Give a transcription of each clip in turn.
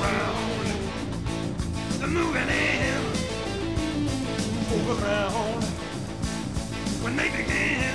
around. They're moving in, move. When they begin,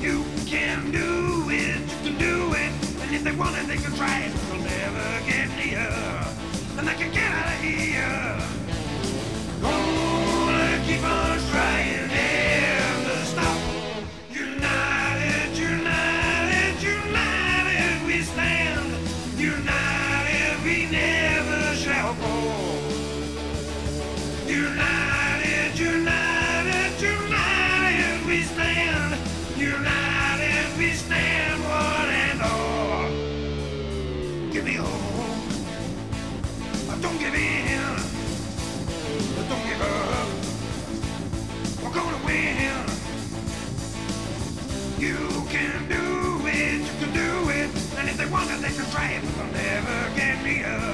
you can do it, you can do it. And if they want it, they can try it. United, united, united, we stand. United, we stand, one and all. Give me hope. Don't give in. Don't give up. We're gonna win. You can do it, you can do it. And if they want it, they can try it. But they'll never get me Then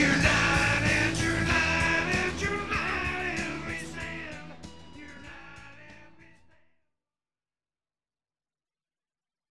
United, we